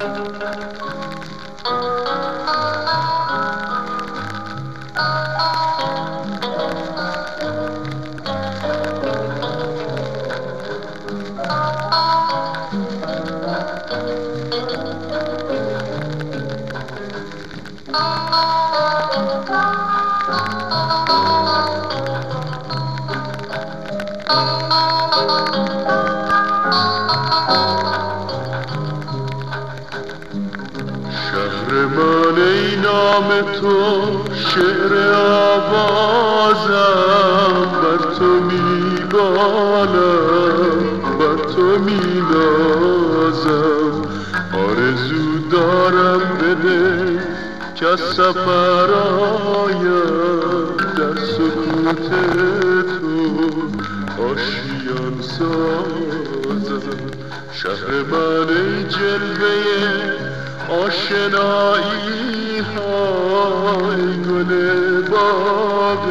شهر من ای نام تو شعر آوازم. بر تو میبالم بر تو مینازم. آرزو دارم بده که از سفر در سکوت تو آشیان سازم شهر من ای جلوه آشنایی های گل باغ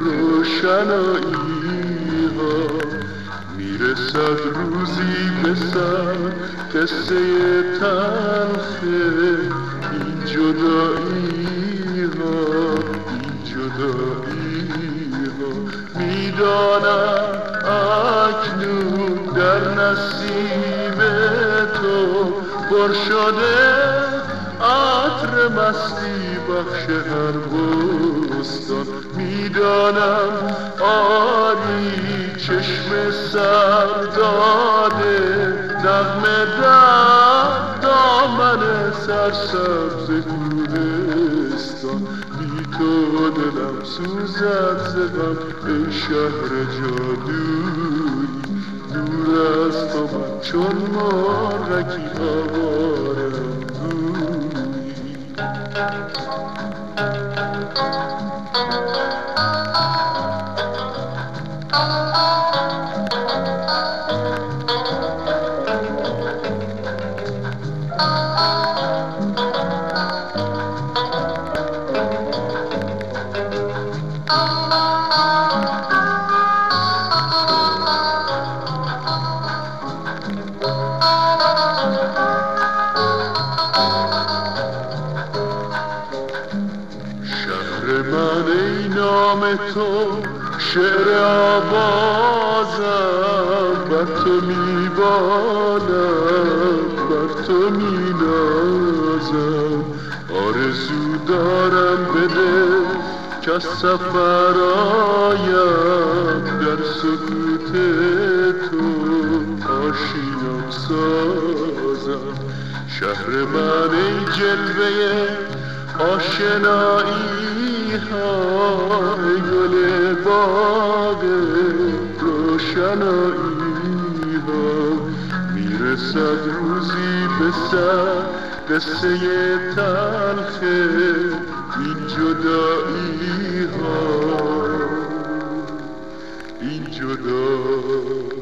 روشنایی ها می‌رسد روزی به سر قصه تلخ این جدایی ها این جدایی ها. می‌دانم اکنون در نصیب تو پر شده عطر مستی بخش هر بستان. می‌دانم آری چشم سر داده نغمه در دامن سرسبز کوهستان بی تو دلم سوزد زدم ای شهر جادویی چون مرغکی آوارم شهر نام تو شعر آوازم بر تو میبالم بر تو مینازم. آرزو دارم بده که از شهر من ای جلوه آشنایی های گل باغ روشنایی ها. می‌رسد روزی به سر قصه تلخ این جدایی ها. این جدایی